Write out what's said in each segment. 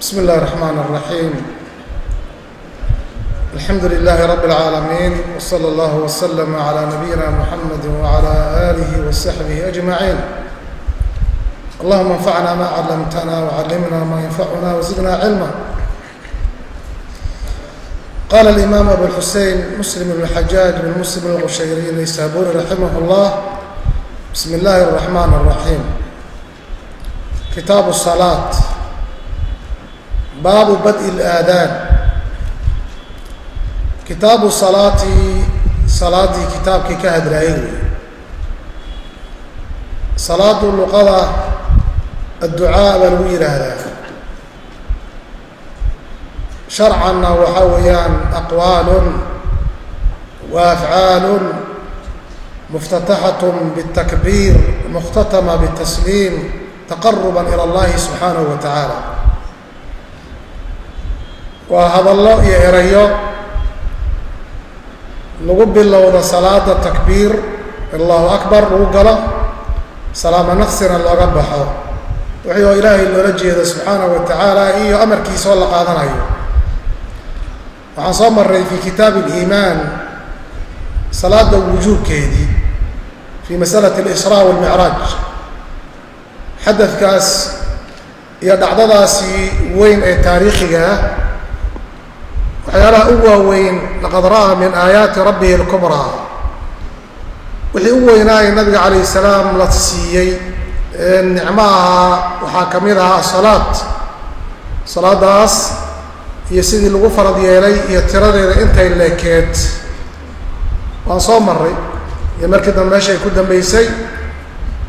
بسم الله الرحمن الرحيم الحمد لله رب العالمين وصلى الله وسلم على نبينا محمد وعلى آله وصحبه أجمعين اللهم انفعنا ما علمتنا وعلمنا ما ينفعنا وزدنا علما قال الإمام أبو الحسين مسلم بن الحجاج بن مسلم الغشيري النيسابوري رحمه الله بسم الله الرحمن الرحيم كتاب الصلاة baabu bad'i اlaadaan kitaabu salaati salaaddii kitaabkii ka hadlaayay wey salaadu luqada adducaa baa lagu yidhaahdaa sharcanna waxaa weeyaan aqwaalun wa afcaalun muftataxat bالtakbiir mukhtatama bالtasliim taqaruba ilى اllahi subxaanaه wa tacaala waa hadallo iyo erayo lagu bilowda salaada takbiir allahu akbar lagu galo salaamo naqsina looga baxo. Wixii oo ilaahay loola jeedo subxaanahu wa iyo amarkiisa oo la qaadanayo. Waxaan soo maray fi kitaabi اliimaan salaada wujuubkeedii fi masalati اlisraa walmicraaj xadadkaas iyo dhacdadaasi weyn ee taariikhiga ah waxyaalaha u waaweyn laqad ra'aa min aayaati rabbihi اlkubraa wixii u weynaayay nabiga calayh salaam la siiyey nicmo ahaa waxaa ka mid ahaa asalaad salaadaas iyo sidii lagu farad yeelay iyo tiradeeda intay leekeed. Waan soo maray iyo markii dambe meeshay ku dambaysay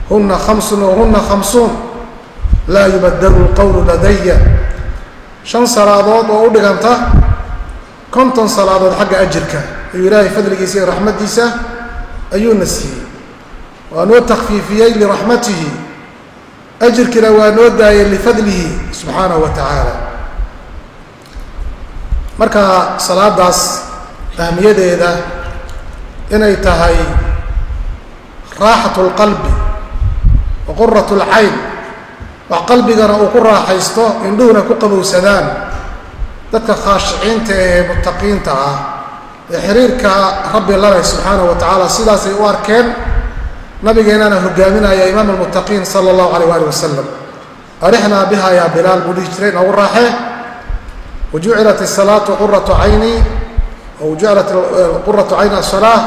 huna khamsun wa huna khamsuun laa yubadalu lqowlu ladaya shan salaadood oo u dhiganta konton salaadood xagga ajirka ayuu ilaahay fadligiisa iyo raxmaddiisa ayuuna siiyey. Waa noo takfiifiyey liraxmatihi. Ajirkiina waa noo daayay lifadlihi subxaanahu wa tacaala. Marka salaadaas ahmiyadeeda inay tahay raaxat lqalbi wa qurat lcayn wax qalbigana uu ku raaxaysto indhuhuna ku qabowsadaan dadka khaashiciinta ee muttaqiinta ah ee xiriirka rabbi laleh subxaanahu wa tacaala sidaasay u arkeen nabigeenana hogaaminaya imaam almuttaqiin sala allahu alayh waali wasalam arixnaa biha yaa bilaal buu dhihi jiray noogu raaxee. Wa jucilat asalaatu quratu cayni jucilat quratu cayni asalaa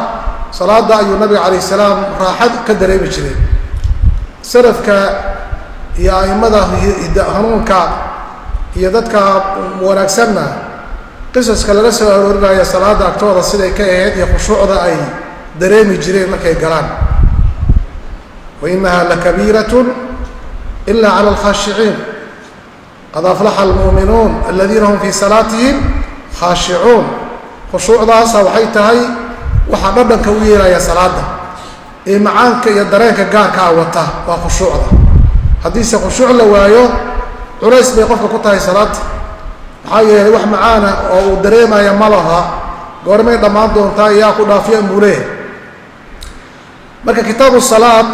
salaada ayuu nabiga calayh salaam raaxad ka dareemi jiray. Salafka iyo a'immada hanuunka iyo dadka wanaagsanna qisaska laga soo aroorinaya salaada agtooda siday ka ahayd iyo khushuucda ay dareemi jireen markay galaan. Wa inaha lakabiiratun ila cala alkhaashiciin qad aflaxa almuuminuun aladiina hum fii salaatihim khaashicuun khushuucdaasa waxay tahay waxaa dhadhanka u yeelaya salaada ee macaanka iyo dareenka gaarkaa wata waa khushuucda. Haddiise khushuuc la waayo culays bay qofka ku tahay salaada maxaa yeelay wax macaana oo uu dareemaya ma laha. Goormay dhammaan doontaa iyaa ku dhaafiya mulee marka kitaabu salaad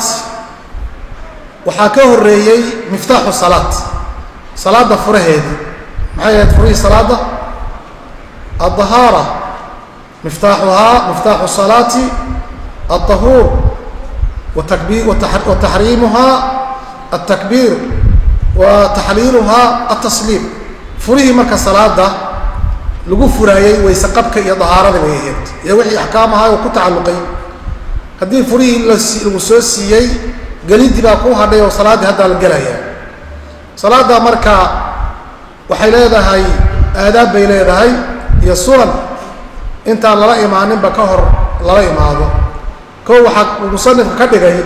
waxaa ka horreeyey miftaaxu salaad. Salaadda furaheedii maxay ahayd furihii salaadda? Addahaara. Miftaaxuhaa miftaaxu salaati. Watakbi wa taxriimuhaa. Altakbiir wa taxliiluhaa altasliim furihii marka salaada lagu furaayey wayse qabka iyo dahaarada bay ahayd. Iyo wixii axkaam ahaa oo ku tacalluqay. Haddii furihii lagu soo siiyey gelidii baa ku hadhay oo salaaddii haddaa la gelaya salaadda marka waxay leedahay aadaab bay leedahay iyo sunan intaan lala imaaninba ka hor lala imaado. Kow waxaa musanifka ka dhigay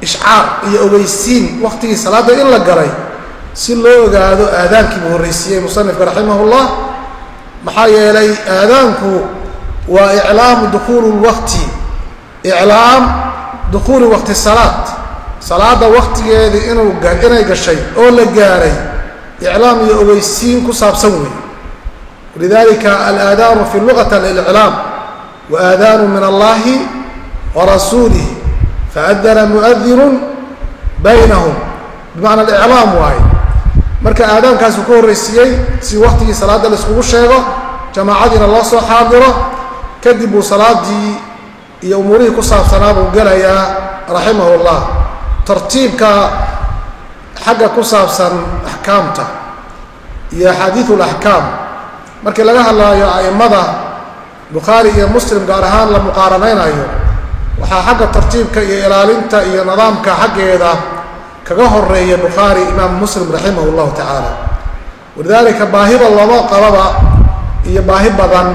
ishcaar iyo ogeysiin waktigii salaadda in la galay si loo ogaado aadaankii buu horraysiiyey musanifka raximahullah. Maxaa yeelay aadaanku waa iclaamu dukuuli lwaqti iclaam dukhuuli waqti salaad. Salaadda waktigeedii inuu inay gashay oo la gaaray iclaam iyo ogeysiin ku saabsan wey lidalika alaadaanu fi lugati aliclaam wa aadaanu min allahi wa rasuulih faadana muadinu baynahum bimacna aliclaam waaye marka aadaankaasuu ka horraysiiyey si waktigii salaadda laiskugu sheego jamaacadiina loo soo xaadiro kadib buu salaadii iyo umuurihii ku saabsanaa buu gelayaa raximahu llah tartiibka xagga ku saabsan axkaamta iyo axaadiiu laxkaam markii laga hadlaayo a'immada bukhaari iyo muslim gaar ahaan la muqaaranaynayo waxaa xagga tartiibka iyo ilaalinta iyo nidaamka xaggeeda kaga horreeya bukhaari imaam muslim raximah llahu tacaala. Walidaalika baahida looma qababa iyo baahi badan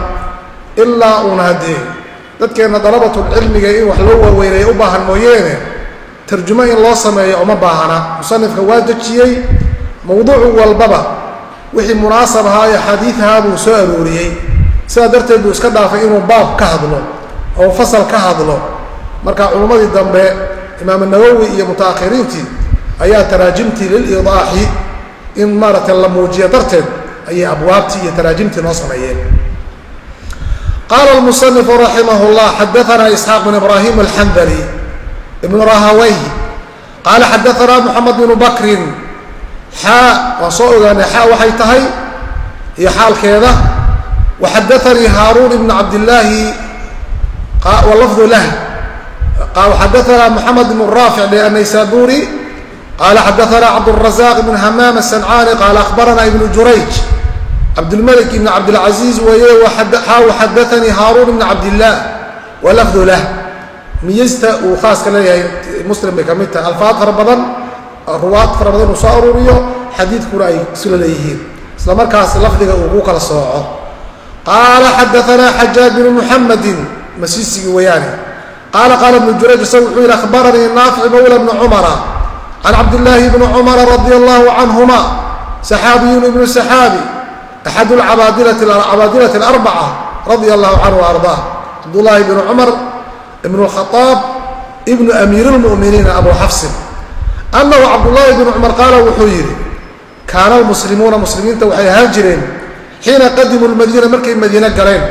ilaa uuna haddee. Dadkeenna dalabatulcilmiga in wax loo waaweynaya u baahan mooyeene tarjumo in loo sameeyo uma baahana. Musanifka waa dejiyey mowduucu walbaba wixii munaasab ahaa ee xadiidahaa buu soo arooriyey sidaa darteed buu iska dhaafay inuu baab ka hadlo oo fasal ka hadlo marka culummadii dambe imaam nawowi iyo mutaakhiriintii ayaa taraajimtii lilidaaxi in maaragtay la muujiyo darteed ayay abwaabtii iyo taraajimtii noo sameeyeen. Qaala lmusanifu raximah llah xadaana isxaaq bn ibrahim alxandali ibn rahawey qaala xadaana moxamed bnu bakrin xaa waan soo ogaanay xaa waxay tahay? Iyo xaalkeeda waxadaanii haaruun ibn cabdillaahi walafdu lah qal xadaana mxamed bn raafic anaysaburi qala xadaana cabdلrazaq bn hamaam asancani qaala akhbarana ibnu jurayj cabdlmalik ibn cabdilcaziiz weeye xaw xadaanii haaruun ibn cabdillaah walafdu lah miyista uu khaaska leeyahay muslim bay ka mid tahay alfaad fara badan ruwaad fara badan uu soo aruuriyo xadiidkuna ay isla leeyihiin isla markaas lafdiga uu ku kala sooco qaala xadaana xajaaj bnu muxamedin masiisigi weyaane qaala qaala ibnu jurayj isagu wuxuu yidhi akhbaranii naafic mawla bni cumara can cabdillaahi bni cumara radia allahu canhuma saxaabiyun ibnu saxaabi axad cabaadilati alarbaca radia allahu canhu ardaa cabdullaahi bni cumar ibn khaaab ibnu amiir lmuminiina abu xafsin annahu cabdullaahi bnu cumar qaala wuxuu yidhi kaana almuslimuuna muslimiinta waxay ahaan jireen xiina qadimuu lmadiina markay madiine galeen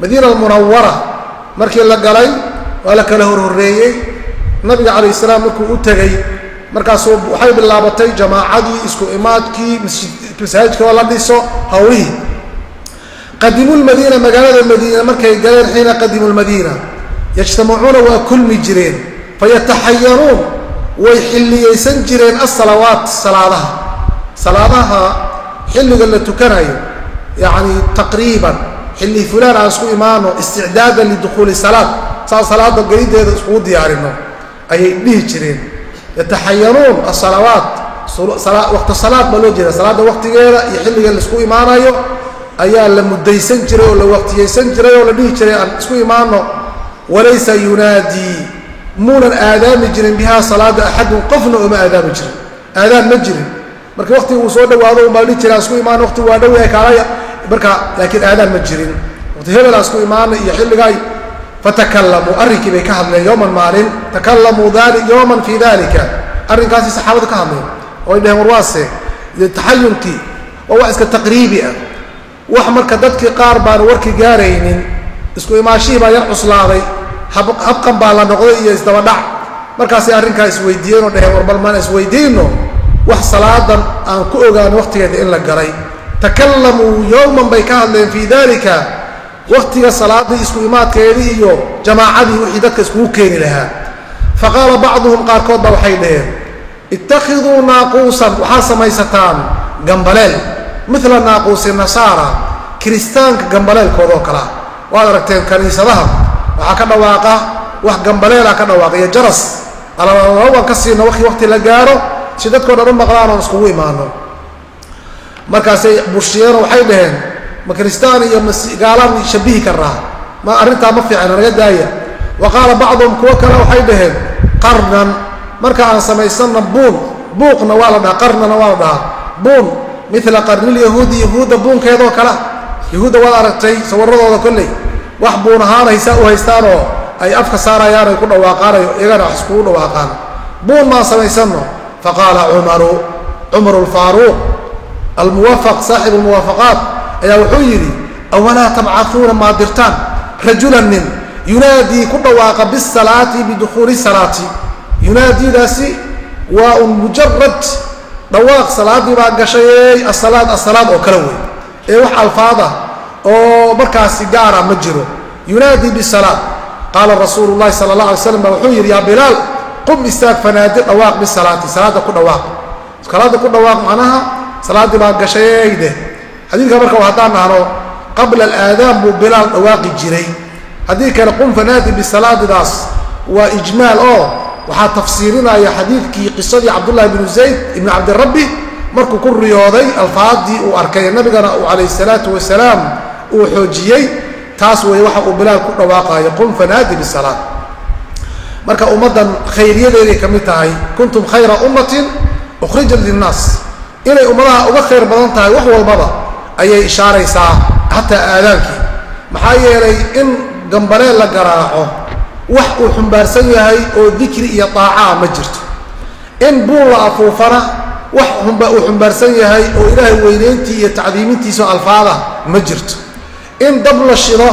madiina almunawara markii la galay waa la kala horhoreeyey. Nabiga calayh salaam markuu u tegey markaasuu waxay bilaabatay jamaacadii isku imaadkii masaajidka la dhiso hawlihii. Qadimuu lmadiina magaalada madiina markay galeen xiina qadimuu lmadiina yajtamacuuna waa kulmi jireen. Fayataxayanuun way xilliyaysan jireen asalawaat salaadaha. Salaadaha xilliga la tukanayo yacni taqriiban xilli fulaan aan isku imaano isticdaadan lidukhuuli salaad saa salaada gelideeda iskugu diyaarino ayay dhihi jireen. Yataxayanuun asalawaat waqti salaad baa loo jeeda. Salaadda waqtigeeda iyo xilliga la isku imaanayo ayaa la muddaysan jiray oo la waqtiyaysan jiray oo la dhihi jiray aan isku imaano walaysa yunaadii muunan aadaami jirin bihaa salaada axadun qofna ooma aadaami jirin. Aadaan ma jirin. Marka waqtiga uu soo dhawaado umaa dhihi jira aan isku imaano waqti waa dhowyahay kaalaya marka laakiin aadaan ma jirin. Waqti hebel aan isku imaano iyo xilligaay fatakalamuu arrinkii bay ka hadleen yowman maalin. Takalamuu yowman fii dalika arrinkaasi saxaabadu ka hadleen. Oo ay dheheen warwaase taxayunkii waa wax iska taqriibi ah. Wax marka dadkii qaar baan warki gaaraynin isku imaashihii baa yar cuslaaday. Habqan baa la noqday iyo isdabadhac markaasay arrinkaa isweydiiyeen oo dheheen warbal maan isweydiino. Wax salaadan aan ku ogaano waqtigeeda in la galay takalamuu yowman bay ka hadleen fii dalika waqtiga salaadii isku imaadkeedii iyo jamaacadii wixii dadka iskugu keeni lahaa fa qaala bacduhum qaarkood baa waxay dhaheen ittakhiduu naaquusan waxaad samaysataan gambaleel mila naaquusi nasaara kiristaanka gambaleelkoodoo kalea waad aragteen kaniisadaha waxaa ka dhawaaqa wax gambaleela ka dhawaaqa iyo jaras alabaan ka siino waki waqti la gaaro si dadkoo dhan u maqlaan oon iskugu imaano markaasay bushiyeenoo waxay dhaheen ma kiristaan iyo gaalaan shabihi karaa ma arrintaa ma fiicana naga daaya. Wa qaala bacduhum kuwo kale waxay dhaheen qarnan marka aan samaysanna buun buuqna waa la dhahaa qarnana waa la dhahaa. Buun mila qarnilyahuudi yahuudda buunkeedoo kale. Yahuudda waad aragtay sawiradooda kolley wax buun ahaan haysaa u haystaanoo ay afka saarayaan ay ku dhawaaqaanayo iyagana wax iskugu dhawaaqaan. Buun maan samaysanno faqaala cumaru cumaru alfaaruuq almuwafaq saaxibu almuwaafaqaat ayaa wuxuu yidhi awalaa tabcauuna maad dirtaan? Rajulan nin yunaadii ku dhawaaqa bisalaati bidukhuuli salaati. Yunaadiidaasi waa un mujarad dhawaaq salaaddii baa gashay asalaad asalaad oo kale wey ee wax alfaada oo markaasi gaara ma jiro. Yunaadii bisalaad qaala rasuulu llahi sala allah alay slam wuxuu yidhi yaa bilaal qum istaag fanaadi dhawaaq bisalaati salaadda ku dhawaaq. Salaadda ku dhawaaq macnaha salaaddii baa gashayde xadiidka marka haddaan nahno qabla alaadaan buu bilaal dhawaaqi jiray. Haddii kale qum fanaadi bisalaadidaas. Waa ijmaal oo waxaa tafsiirinaya xadiidkii qisadii cabdullahi bnu zayd ibni cabdirabbi markuu ku riyooday alfaadii uu arkay nabigana uu calayh salaatu wasalaam uu xoojiyey taas weeye waxa uu bilaal ku dhawaaqayo qum fanaadi bisalaad. Marka ummaddan khayriyadeeday ka mid tahay kuntum khayra ummatin ukhrijat linnaas inay ummadaha uga khayr badan tahay wax walbaba ayay ishaaraysaa xataa aadaankii. Maxaa yeelay in gambareel la garaaco wax uu xumbaarsan yahay oo dikri iyo daacaa ma jirto. In buul la afuufana wax uu xumbaarsan yahay oo ilaahay weynayntii iyo tacdiimintiisa alfaada ma jirto. In dab la shido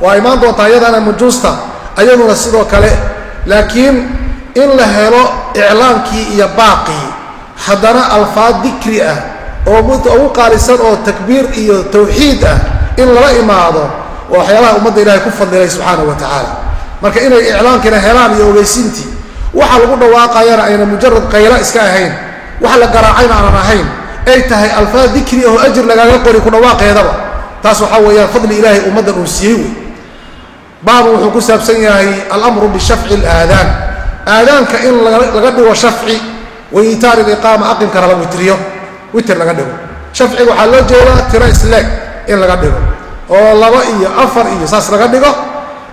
waa imaan doontaa iyadana mujuusta ayaduna sidoo kale. Laakiin in la helo iclaankii iyo baaqii haddana alfaad dikri ah oo ugu qaalisan oo takbiir iyo tawxiid ah in lala imaado waa waxyaabaha ummadda ilahay ku fadilay subxaana wa tacaala. Marka inay iclaankiina helaan iyo ogeysintii waxa lagu dhawaaqayana ayna mujarad qayla iska ahayn wax la garaacayna aanan ahayn ay tahay alfaad dikri oo ajir lagaaga qori ku dhawaaqeedaba. Taas waxaa weeyaan fadli ilaahay ummaddan uu siiyey wey baabu wuxuu ku saabsan yahay alamru bishafci alaadaan. Aadaanka in laga dhigo shafci waitaari liqaama aqimkana la witriyo. Witer laga dhigo. Shafciga waxaa loo jeedaa tiro isleeg in laga dhigo. Oo laba iyo afar iyo saas laga dhigo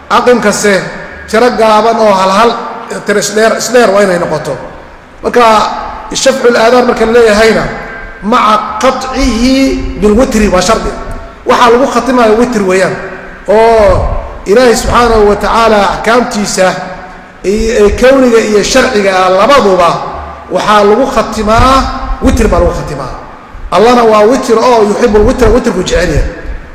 aqimkase tiro gaaban oo halhal tiro isdheer isdheer waa inay noqoto. Marka shafcu laadaan marka leeyahayna maca qaطcihi bilwitri waa shardi. Waxaa lagu khatimayo witr weeyaan. Oo ilaahay subxaanahu wa tacaala axkaamtiisa ee kowniga iyo sharciga ah labaduba waxaa lagu khatimaa witr baa lagu khatimaa. Allana waa witr oo yuxibu lwitra witrku jecelyahay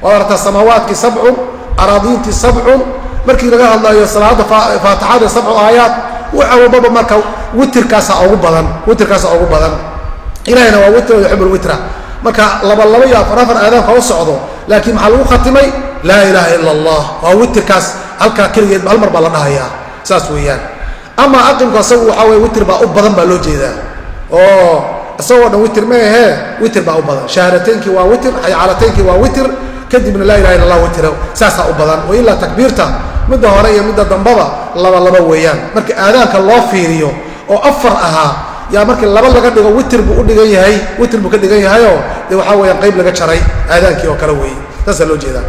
waad aragtaa samaawaadkii sabcun araadiintii sabcun. Markii laga hadlayo salaada faatixada sabcu aayaad waxa walbaba marka witrkaasa ugu badan witrkaasa ugu badan. Ilahayna waa witr oo yuxibu lwitra marka laba laba iyo afar afar aadaanka u socdo laakiin maxaa lagu khatimay? Laa ilaaha ila allah. Waa witrkaas halkaa keligeed hal mar baa la dhahayaa. Saas weeyaan ama aqimku asagu waxaa weye witr baa u badan baa loo jeedaa. Oo isagoo dhan witr ma ahee witr baa u badan. Shahaadateynkii waa witr xaycalateynkii waa witr kadibna laa ilaha illa allah witr saasaa u badan. Wa takbiirta. Midda hore iyo midda dambaba laba laba weeyaan. Marka aadaanka loo fiiriyo oo afar ahaa yaa markii laba laga dhigo witr buu u dhigan yahay witr buu ka dhigan yahayoo dee waxaa weyaan qayb laga jaray aadaankii oo kale weeye. Saasaa loo jeedaa.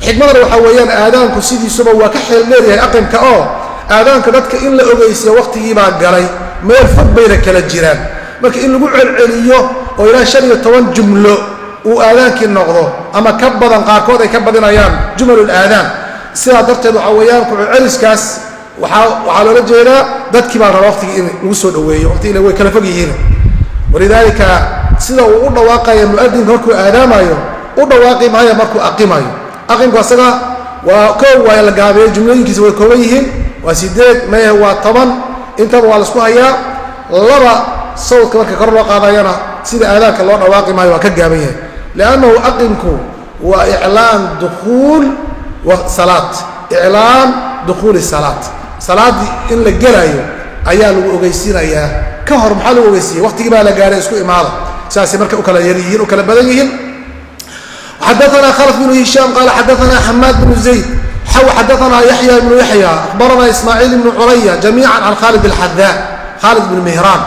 Xikmadana waxaa weeyaan aadaanku sidiisuba waa ka xeel leeryahay aqimka oo aadaanka dadka in la ogeysiyo wakhtigiibaa galay meel fog bayna kala jiraan. Marka in lagu celceliyo oo ilaa shan iyo toban jumlo uu aadaankii noqdo ama ka badan qaarkood ay ka badinayaan jumalul aadaan. Sidaa darteed waxaa weeyaan kucelceliskaas waaa waxaa loola jeedaa dadkii baa raba waqtigii in lagu soo dhaweeyo waqtigina way kala fog yihiin. Walidaalika sida uu u dhawaaqaya muadinka markuu aadaamayo u dhawaaqi maayo markuu aqimayo. Aqimku asaga waa koob waa la gaabeeyo jumlooyinkiisa way kooban yihiin waa sideed meehe waa toban. Intaba waa la isku hayaa. Laba sawdka marka kor loo qaadayana sida aadaanka loo dhawaaqi maayo waa ka gaaban yahay. Liannahu aqimku waa iclaan dukuul salaat iclaan dukhuuli salaat salaaddii in la gelaayo ayaa lagu ogeysiinayaa. Ka hor maxaa lagu ogeysiiyey? Waqtigii baa la gaahay isku imaada. Saasay marka u kala yar yihiin u kala badan yihiin. Xadaana khalf bnu hishaam qaala xadaana xamaad bnu zayd xaw xadaana yaxya ibnu yaxya akhbarana ismaaciil ibnu curaya jamiica can khaalid alxadaa khaalid bnu mihraan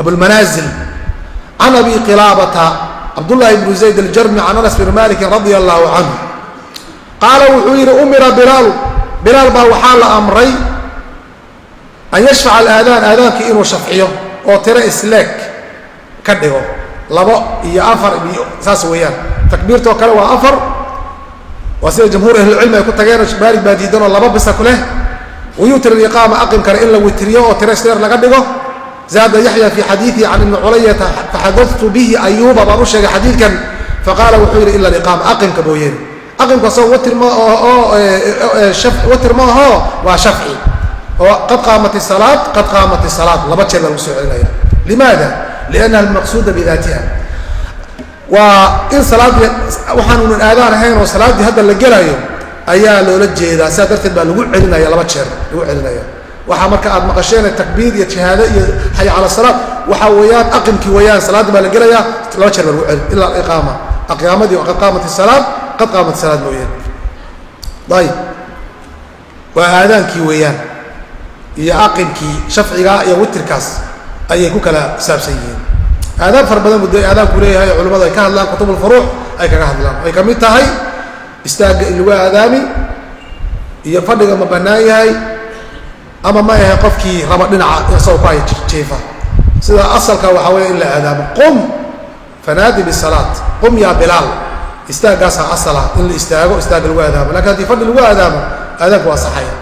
abulmanaazil can abi qilaabata cabdullahi bnu zayd aljarmi can anas bn malikin radia allahu canhu qaala wuxuu yidhi umira bilaalu bilaal baa waxaa la amray an yashfaca alaadaan aadaankii inuu shafciyo oo tiro isleeg ka dhigo labo iyo afar iyo saas weeyaan takbiirtoo kale waa afar waa sida jamhuur ahlilcilmi ay ku tageenoo maalig baa diidanoo laba bisa ku leh. Wayutir liqaama aqimkana in la witriyo oo tiro isleer laga dhigo. Zaada yaxya fii xadiidihi can ibni culayata faxadatu bihi ayuuba baan u sheegay xadiidkan. Faqaala wuxuu yidhi ila liqaama aqimka mooyeene aqimku asagoo watir ma oo watir ma ahoo waa shafci. Oo qad qaamat isalaad qad qaamat isalaad laba jeer baa lagu soo celinaya. Limaada? Liannaha almaqsuuda bidaatiha waa in salaaddii waxaanunan aadaan ahayn oo salaaddii hadda la gelayo ayaa loola jeedaa. Sidaa darteed baa lagu celinaya laba jeer lagu celinaya. Waxaa marka aad maqasheen takbiir iyo jihaado iyo xay cala salaad waxaa weeyaan aqimkii weeyaan salaaddii baa la gelayaa laba jeer baa lagu celin ila aliqaama. Aqyaamadii qad qaamat isalaad qad qaamat isalaad mooyeen. Ayib waa aadaankii weeyaan iyo aqimkii shafcigaa iyo witirkaas ayay ku kala saabsan yihiin aadaab fara badan buu de aadaanku leeyahay culimmadu ay ka hadlaan kutub ulfuruuc ay kaga hadlaan ay ka mid tahay istaagga in lagu aadaami iyo fadhiga ma bannaan yahay ama ma ahe qofkii raba dhinaca isagoo ku haya jiifa sida asalka waxaa weeye in la aadaamo qum fanaadi bisalaat qum yaa bilaal istaaggaasaa asala in la istaago istaagga lagu aadaamo lakin haddii fadhi lagu aadaamo aadaanku waa saxaya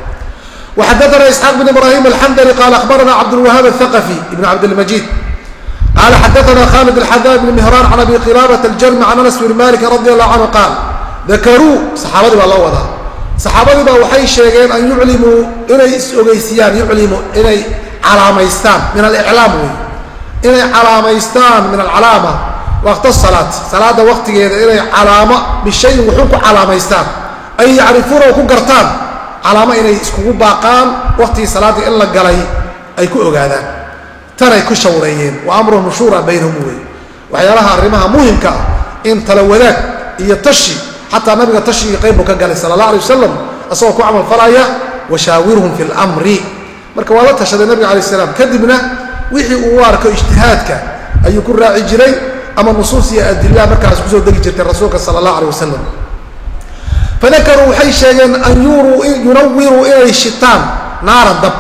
وxadثna isxاaq بن ibrahim الxmdلي qال aخbarna cabdالوahاab الثqفي بn cabdالmجيد qala xadaana khalid alxadaan bn mihraan can abi qilaabat aljarmi can anas bn malik radi allahu canhu qaal dakaruu saxaabadii baa loo wadaa saxaabadii baa waxay sheegeen an yuclimuu inay is-ogeysiyaan yuclimu inay calaamaystaan min aliclaam wey inay calaamaystaan min alcalaama waqta asalaat salaada waqtigeeda inay calaamo bishayin wuxuu ku calaamaystaan ay yacrifuuna oo ku gartaan calaamo inay iskugu baaqaan waqtigii salaadda in la galay ay ku ogaadaan tanay ku shawreeyeen. Wa amruhum shuura baynahum wey waxyaalaha arrimaha muhimka ah in tala wadaag iyo tashi xataa nabiga tashigii qayb buu ka galay sala allah alay wasalam asagoo ku camal falaya washaawirhum fi lmri marka waa la tashaday nabiga alay salaam. Kadibna wixii uu u arko ijtihaadka ayuu ku raaci jiray ama nusuus iyo adila markaas ku soo degi jirtay rasuulka sala allah alay wasalam fadakaruu waxay sheegeen an yunawiruu inay shitaan naaran dab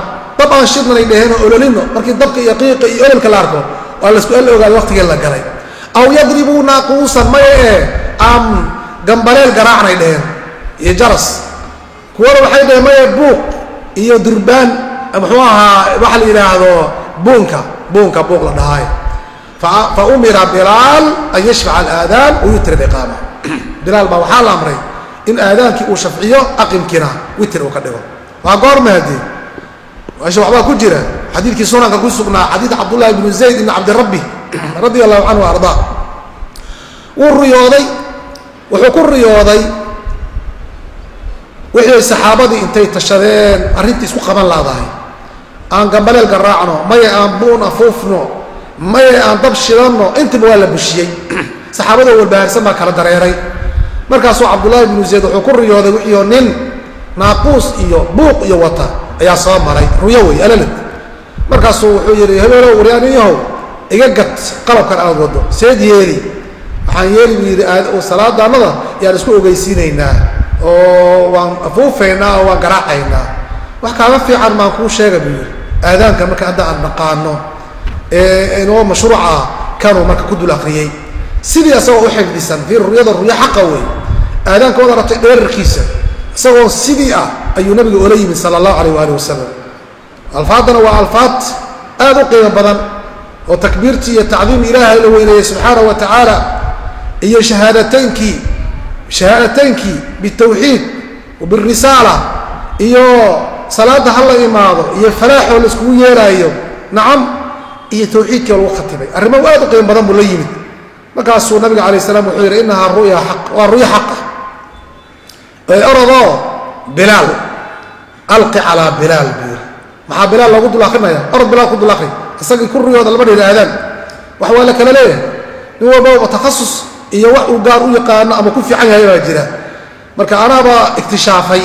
dab aan shidnanay dheheen oo ololino markii dabka iyo qiiqa iyo ololka la arko waa lasku alla ogaada waqtigee la galay. Aw yadribuu naaquusan maya ee aan gambaleel garaacnay dheheen. Iyo jaras. Kuwana waxay dheheen maya buuq iyo durbaan? Muxuu ahaa waxa la yidhaahdo buunka. Buunka buuq la dhahaay fa umira bilaal an yashfaca alaadaan wayutir iqaama bilaal baa waxaa la amray in aadaankii uu shafciyo aqimkiina witir uu ka dhigo. Waa goorma haddii meesha waxbaa ku jira. Xadiidkii sunanka ku sugnaa xadiid cabdullahi bnu zayd ibni cabdirabbi radia allahu canhu ardaa wuu riyooday wuxuu ku riyooday wixii saxaabadii intay tashadeen arrintii isku qaban laadahay. Aan gambaleel garaacno maya aan buun afuufno maya aan dab shidanno intiba waa la bushiyey. Saxaabadoo walbahaarsan baa kala dareeray. Markaasuu cabdullaahi bnu zayd wuxuu ku riyooday wixiio nin naaquus iyo buuq iyo wata ayaa soo maray. Ruyo wey alalad markaasuu wuxuu yidhi hebeelow waryaaniyahow iga gad qalabkan aad waddo. Seed yeeli. Waxaan yeeli buu yidhi salaadaannada yaan isku ogeysiinaynaa oo waan afuufaynaa oo waan garaacaynaa. Wax kaaga fiican maan kuu sheega buu yidhi. Aadaanka marka hadda aan naqaano ee inoo mashruuca kanuu marka ku dul akriyey sidii isagoo u xifdisan fii ruyada ruyo xaqa wey aadaanka wad aragtay dheerarkiisa. Isagoo sidii ah ayuu nabiga ola yimid sala allahu alayh waali wasalam alfaaddana waa alfaad aad u qiimo badan oo takbiirtii iyo tacdiim ilaahay la weyneeyey subxaana wa tacaala iyo shahaadataynkii shahaadataynkii bitawxiid wabirisaala iyo salaadda ha la imaado iyo falaaxoo la iskugu yeelaayo nacam iyo tawxiidkii oo lagu khatibay. Arrimo aad u qiimo badan buu la yimid. Markaasuu nabiga alay slam wuxuu yidhi inahaa ruya aq waa ruyo xaqa ee orodoo bilaal alqi calaa bilaal buu yidhi maxaa bilaal loogu dul akrinaya orod bilaal ku dul akri isagii ku riyooda lama dhihi aadaan wax waa la kala leeyahay. Nin walbaba takhasus iyo wax uu gaar u yaqaano ama ku fiican yahay baa jira. Marka anaabaa iktishaafay.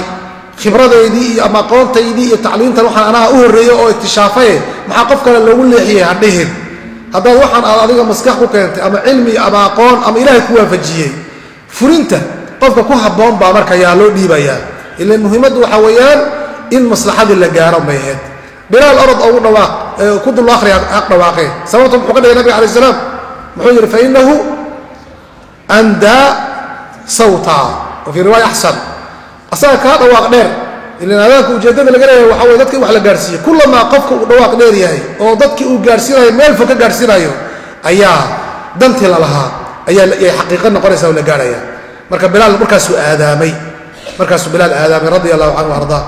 Khibradaydii iyo ama aqoontaydii iyo tacliintan waxaan anaha u horreeyo oo ikhtishaafaye maxaa qof kale loogu leexiyey hadhihin? Haddaad waxaan aad adiga maskax ku keentay ama cilmi ama aqoon ama ilaahay ku waafajiyey. Furinta qofka ku habboon baa marka yaa loo dhiibayaa. Ilan muhiimaddu waxaa weeyaan in maslaxadii la gaaro may ahayd. Bilaal orod ogu dhawaaq ku dul akhriya haq dhawaaqeen sababta muxuu ka dhigay nabiga alay salaam? Muxuu yidhi fainahu andaa sawta. Wa riwaaya axsan asaga kaa dhawaaq dheer ilan aadaanka ujeeddada laga leeyahay waxa weye dadka wax la gaarsiiyo kullamaa qofka uu dhawaaq dheer yahay oo dadkii uu gaarsiinayo meel fog ka gaarsiinayo ayaa dantii lalahaa ayaayay xaqiiqo noqonaysa oo la gaarhaya marka bilaal markaasuu aadaamay. Markaasuu bilaal aadaamay radia allahu canhu ardaa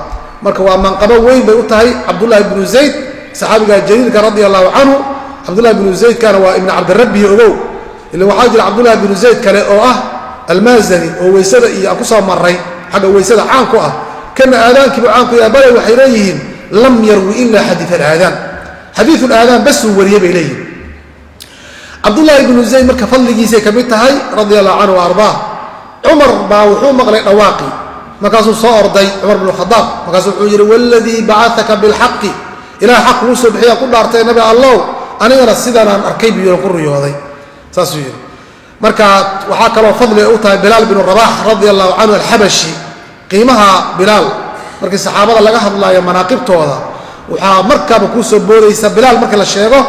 marka waa manqabo weyn bay u tahay cabdullaahi bnu zayd saxaabiga jaliilka radia allahu canhu cabdullahi binu zaydkana waa ibnu cabdirabbi ogow. Ila waxaa jira cabdullahi binu zayd kale oo ah almaazani oo weysada iyo aan ku soo maray xagga weysada caan ku ah. Kana aadaankiibu caan ku yahay bale waxay leeyihiin lam yarwi ila xadii alaadaan. Xadiiu aadaan basuu wariyey bay leeyihiin cabdullaahi bnu zayd marka fadligiisay ka mid tahay radia allahu canhu ardaa cumar baa wuxuu maqlay dhawaaqi markaasuu soo orday cumar bnu khadaab markaasuu wuxuu yidhi waladii bacaaka bilxaqi. Ilaah xaq kuu soo bixiyaa ku dhaartay nabi allow. Anigana sidanaan arkay biyuan ku riyooday. Saasuu yidhi. Marka waxaa kaloo fadli u tahay bilaal binu rabax radia allahu canhu alxabashi qiimaha bilaal markii saxaabada laga hadlaayo manaaqibtooda waxaa markaaba kuu soo boodaysa bilaal markii la sheego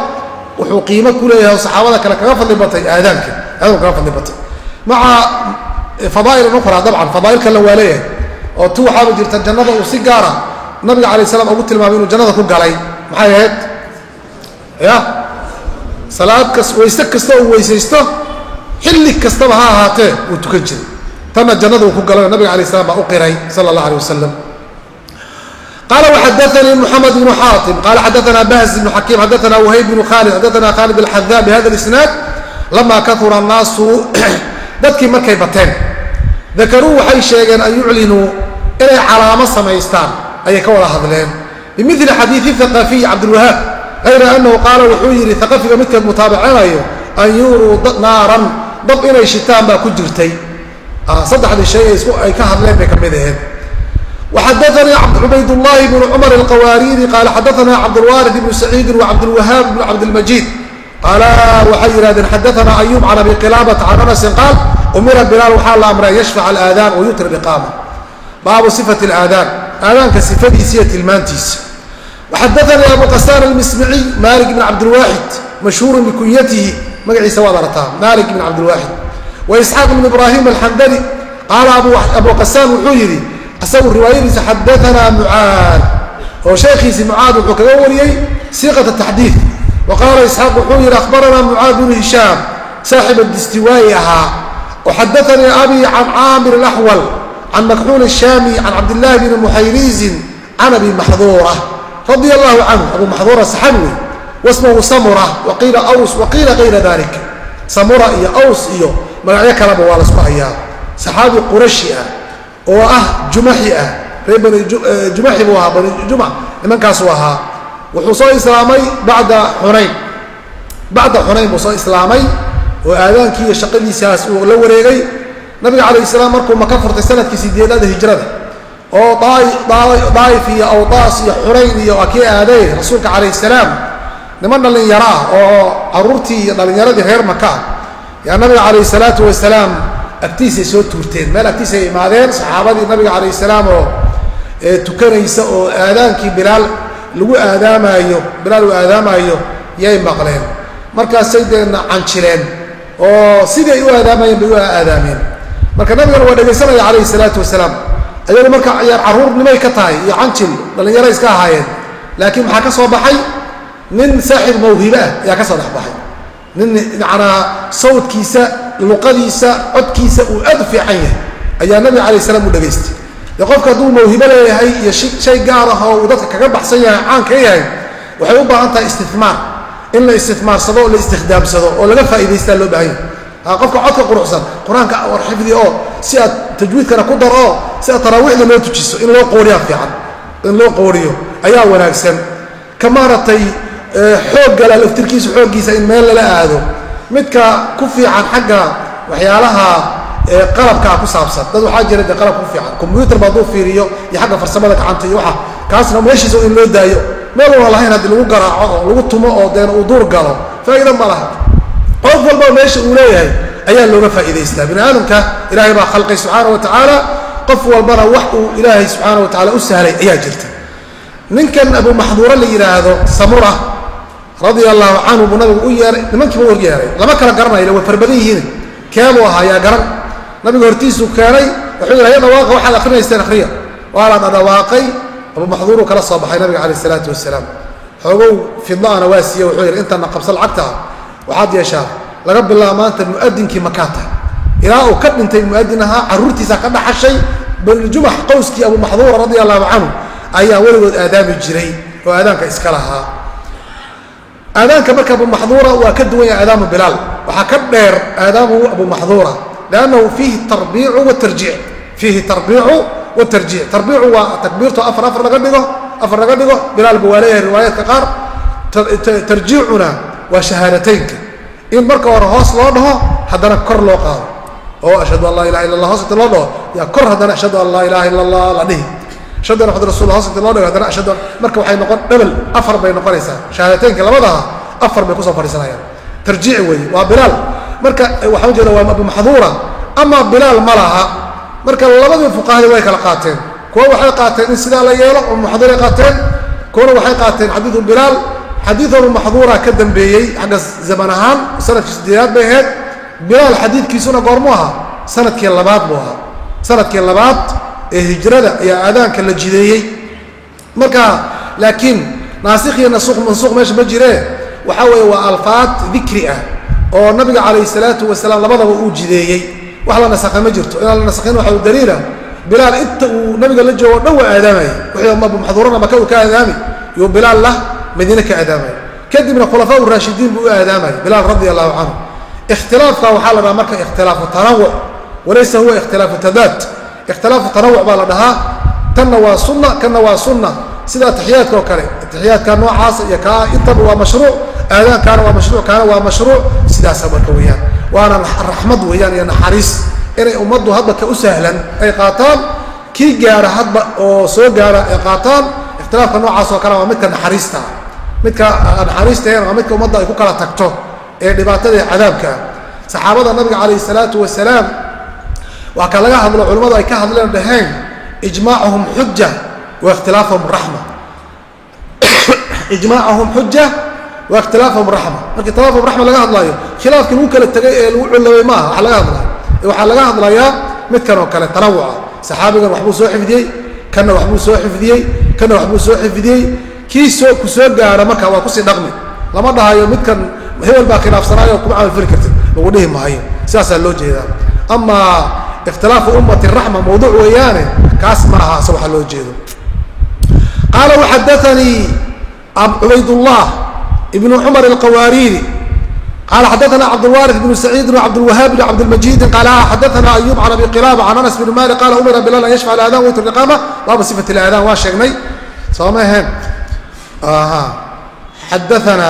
wuxuu qiimo ku leeyahay saxaabada kale kaga fadli batay aadaanka aadaanku kaga fadli batay. Maca fadaa'il ukhra dabcan fadaa'il kalena waa leeyahay oo ti waxaaba jirta jannada uu si gaara nabiga alay slam ugu tilmaamay inuu jannada ku galay. Maxay ahayd? Ya? Salaad kas wayse kasta uu weysaysto xilli kastaba ha ahaatee wuu tukan jiray. Tanna jannada uu ku galayoo nabiga alay slam baa u qiray sala allah aleh wasalam qal xadaanii mxamed dadkii markay bateen. Dakaruu waxay sheegeen an yuclinuu inay calaamo samaystaan ayay ka wada hadleen bimili xadiiثi ثaqaفiي cabdالوahاab غayra أنhu qaala wuxuu yidhi ثaqafiga midkeed mutaabacinayo an yuruu naaran dab inay shitaan baa ku jirtay saddexdii shay ay ka hadleen bay ka mid aheed وxadثnي cubayd اللhi بن cmر الqwاrيri qال xadثna cabdالوارث بن سعيidi وcabdالوهاab بن cabdالمجيد qaala waxay yihahdeen xadثna أyوب عن أbي qلابة عن أنس qاal umira بilaal waxaa la amray an yشhفc الآdاn وyutr بqاmة baabu صفة الآdاn aadaanka صifadiisa iyo tilmaantiisa وxadثnي أbو qasاn المسمعي mالك بن cabdالواxid mashهوr بkunyatihi magaciisa waad artaa mالك بن cabdالواxid وإسحاaq بن إبراhيم الxandلي qaala abu qasاn wuxuu yidhi isagu riwaayadiisa xadaanaa mucaad oo sheekhiisii mucaad wuxuu kaga wariyey siiqat taxdiid wa qaala isxaaq wuxuu yidhi akhbaranaa mucaad bnu hishaam saaxib adistiwaayi ahaa wa xadaanii abi can caamir alaxwal can makxuul الshaami can cabdillaahi bni muxayriizin can abi maxduura radia allahu canhu abu maxduura saxaabi wey wasmahu samura waqiila ws waqiila kayra dalik samura iyo aws iyo magacyo kaleba waa lasku hayaa saxaabi qurashi ah oo ah jumaxi ah reer bani jumaxi buu ahaa bani jumc nimankaasuu ahaa wuxuu soo islaamay bacda xunayn bacda xunayn buu soo islaamay oo aadaankii iyo shaqadiisaas uu la wareegay nabiga calayh salaam markuu maka furtay sannadkii sideedaada hijrada oo daa'if iyo awdaas iyo xunayn iyo akii aaday rasuulka calayh salaam niman dhallinyaro ah oo caruurtii iyo dhallinyaradii reer maka ah yaa nabiga calayh salaatu wasalaam agtiisay soo tuurteen. Meel agtiisay imaadeen saxaabadii nabiga calayh salaam oo tukanaysa oo aadaankii bilaal lagu aadaamaayo bilaal uu aadaamaayo yay maqleen. Markaasay deena canjileen oo siday u aadaamayeen bay u aadaameen marka nabigana waa dhegaysanaya calayhi salaatu wasalaam. Ayagu marka yaar carruurnimay ka tahay iyo canjil dhallinyaro iska ahaayeen laakiin maxaa ka soo baxay nin saaxiib mawhibe ah ayaa ka soo dhex baxay. Nin macnaa sawdkiisa luqadiisa codkiisa uu aad u fiican yahay ayaa nabiga calayh salaam u dhegaystay dee qofka hadduu mawhibo leeyahay iyo shay gaar ah oo uu dadka kaga baxsan yahay caan ka yahay waxay u baahan tahay istifmaar in la istifmaarsado oo la istikhdaamsado oo laga faa'idaystaa loo baahan yahay qofka codka quruxsan qur'aanka war xifdi oo si aad tajwiidkana ku dar si aad taraawiixda loo tujiso in loo qooriyaa fiican in loo qooriyo ayaa wanaagsan. Ka maaratay xooggala laftirkiisa xooggiisa in meel lala aado. Midka ku fiican xagga waxyaalaha qalabkaa ku saabsan. Dad waxaa jira qalab ku fiican. Combyuutar ba hadduu fiiriyo iyo xagga farsamada gacanta iyo waxa. Kaasna meeshiisa in loo daayo. Meel una lahayn haddii lagu garaaco oo lagu tumo oo deena uu duur galo. Faa'iida ma laha qof walba meesha uu leeyahay ayaa looga faa'iidaystaa. Bini aadamka ilaahay baa khalqay subxaana wa tacaala qof walbana wax uu ilaahay subxaana wa tacala u sahlay ayaa jirta. Ninkan abu maxduuro la yidhaahdo samura radia allahu canhu buu nabigu u yeehay nimankiiba u horyeehay lama kala garanayo way farbadan yihiin keebuu ahaa yaa garan? Nabiga hortiisuu keenay wuxuu yidhi haya dhawaaqa waxaad akrinaysteen akhriya. Waa la dhadhawaaqay abu maxduuruu kala soo baxay nabiga calayh isalaatu wasalaam xoogow fidlaana waa siiye wuxuu yidhi intana qabsa lacagta. ah waxaad yeeshaa laga bilaaba maanta mu'adinkii makaa tahay ilaa uu ka dhintay mu'adin ahaa carruurtiisa ka dhaxashay banijumax qowskii abu maxduura radia allahu canhu ayaa weligood aadaami jiray oo aadaanka iska lahaa. Aadaanka marka abumaxduura waa ka duwan yahay aadaamu bilaal. Waxaa ka dheer aadaamuhu abumaxduura liannahu fiihi tarbiicu watarjiic fiihi tarbiicu watarjiic tarbiicu waa takbiirto afar afar laga dhigo afar laga dhigo. Bilaalba waa leeyahay riwaayaadka qaar. Tarjiicuna waa shahaadateynka. In marka hore hoos loo dhaho haddana kor loo qaado. Oo ashhadu an laa ilaha illa allah hoos inta loo dhaho yaa kor haddana ashhadu an laa ilaha illa allah la dhihi. Ashhadu an maxamad rasul hoos inta loo dhigo haddana ashhadu marka waxay noqon dhebel afar bay noqonaysaa. Shahaadateynka labadaha afar bay ku soo fadhiisanayaan. Tarjiici weeye waa bilaal. Marka waxaan ujeeda waa abumaxduura ama bilaal ma laha. Marka labadii fuqahadii way kala qaateen. Kuwa waxay qaateen in sidaa la yeelo abumaxduuray qaateen. Kuwana waxay qaateen xadiidu bilaal xadiid abumaxduura ka dambeeyey xagga zaman ahaan sannadkii sideedaad bay ahayd. Bilaal xadiidkiisuna goormu ahaa sannadkii labaad buu ahaa. Sanadkii labaad ee hijrada ayaa aadaanka la jideeyey. Marka laakiin naasikh iyo nasuq mansuuq meesha ma jiree. Waxaa weeye waa alfaad dikri ah oo nabiga calayh salaatu wasalaam labadaba uu jideeyey. Wax la nasakha ma jirto. Inaan la nasakhin waxa u daliila. Bilaal inta uu nabiga la joogo dhan waa aadaamaya wixii abumaxduurana maka uu ka aadaami? Iyo bilaal lah madiine ka aadaamaya kadibna khulafaa raashidiin buu u aadaamaya bilaal radi allahu canhu. Ikhtilaafka waxaa la dhahaa marka ikhtilaafu tanawuc walaysa huwa ikhtilaafu tadaad. Ikhtilaafu tanawuc baa la dhahaa tanna waa sunna kanna waa sunna. Sida atixiyaadka oo kale atixiyaadka noocaasa iyo kaa intaba waa mashruuc aadaankaana waa mashruuc kaana waa mashruuc. Sidaasa marka weeyaan waana raxmad weeyaan iyo naxariis. Inay ummaddu hadba ka u sahlan ay qaataan kii gaara hadba oo soo gaara ay qaataan ikhtilaafka noocaas oo kale waa midka naxariista midka naxariistahen waa midka ummadda ay ku kala tagto ee dhibaatada ee cadaabka ah saxaabada nabiga calayhi salaatu wasalaam waa ka laga hadlo culimmadu ay ka hadleen dhaheen ijmaacahum xuja wa ikhtilaafahum raxma. Ijmaacahum xuja wa ikhtilaafahum raxma. Marka ikhtilaafahum raxma laga hadlaayo khilaafkii lagu kala tegay ee lagu cullabay maaha waxa laga hadlaya waxaa laga hadlayaa midkan oo kale tanawuca. Saxaabigan waxbuu soo xifdiyey kanna waxbuu soo xifdiyey kanna waxbuu soo xifdiyey kii soo ku soo gaara marka waa ku sii dhaqmi. Lama dhahayo midkan hebel baa khilaafsanaayo kuma camalfali kartid. Lagu dhihi maayo. Sidaasaa loo jeedaa. Amaa ikhtilaafu ummati raxma mawduuc weeyaane kaas ma aha ase waxaa loo jeedo. Qaala waxadaanii cubaydullah ibnu cumar alqawaariiri. Qaala xadaana cabdulwaari bnu saciid bn cabdilwahaab bn cabdilmajiidin qaala xadaana ayub can abi qilaaba can anas bn malik qaala umira bilal an yashfac aadaan wayt iqaama baaba sifat aadaan waa sheegnay. Soo ma aheen xadaana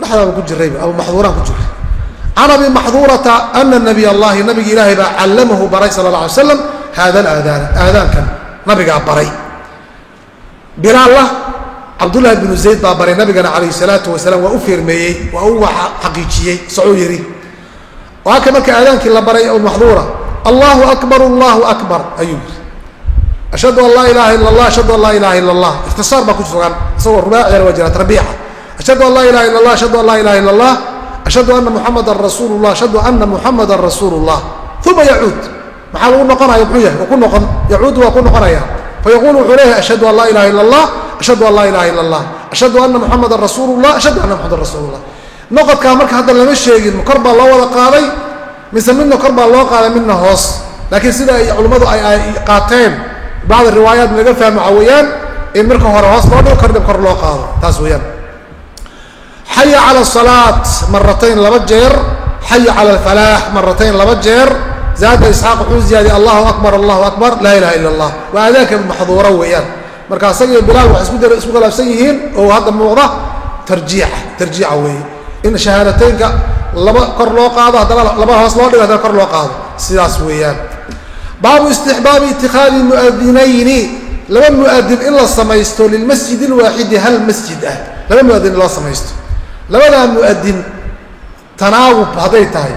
dhexdaaba ku jirayba abu maxduuraan ku jiray. Can abi maxduurata ana nabiy allahi nabigi ilaahay baa callamahu baray sala alla alay slam hada alaadaana aadaankan nabigaa baray. Bilaallah cabdullahi binu zayd baa baray nabigana calayhi salaatu wasalaam waa u feermeeyey waa u xaqiijiyey socuu yidhi. Waaka marka aadaankii la baray abumaxduura allahu akbar allahu akbar ayuu yidhi ashhadu an laa ilaha ila allah ashhadu an laa ilaha ila allah ikhtisaar baa ku sugan isagoo rubaaciyana waa jira tarbiixa ashhadu an laa ilaha illa allah ashhadu an laa ilaha illa allah ashhadu ana muxamadan rasuulu llah ashhadu ana muxamadan rasuulu llah uma yacuud maxaa lagu noqonaya muxuu yahay? Ku noqon yacuud waa ku noqonaya fayaqulu wuxuu leeyahay ashhadu an laa ilaha illa allah ashhadu an laa ilaha illa allah ashhadu ana muxamadan rasuulu llah ashhadu ana muxamadan rasuulu llah noqodkaa marka hadda lama sheegin kor baa loo wada qaaday mise midna kor baa loo qaaday midna hoos. Laakiin sida ay culimmadu ay qaateen bacd riwaayaat laga fahmo weeyaan in marka hore hoos loo dhigo kordhib kor loo qaado taas weeyaan xaya cala asalaat maratayn laba jeer xaya cala alfalaax maratayn laba jeer zaada isxaaq wuxuu ziyaadiyey allahu akbar allahu akbar laa ilaha illa allah waa aadaanka maxduura weeyaan marka asaga iyo bilaal waxay isku isku khilaafsan yihiin oo hadda muuqda tarjiixa tarjiixa weeye in shahaadateynka laba kor loo qaado haddana laba hoos loo dhigo haddana kor loo qaado sidaas weeyaan baabu istixbaabi itikaadi muadinayni laba muadin in la samaysto lilmasjid alwaaxidi hal masjid ah laba muadin in loo samaysto labadaa muadin tanaawub hadday tahay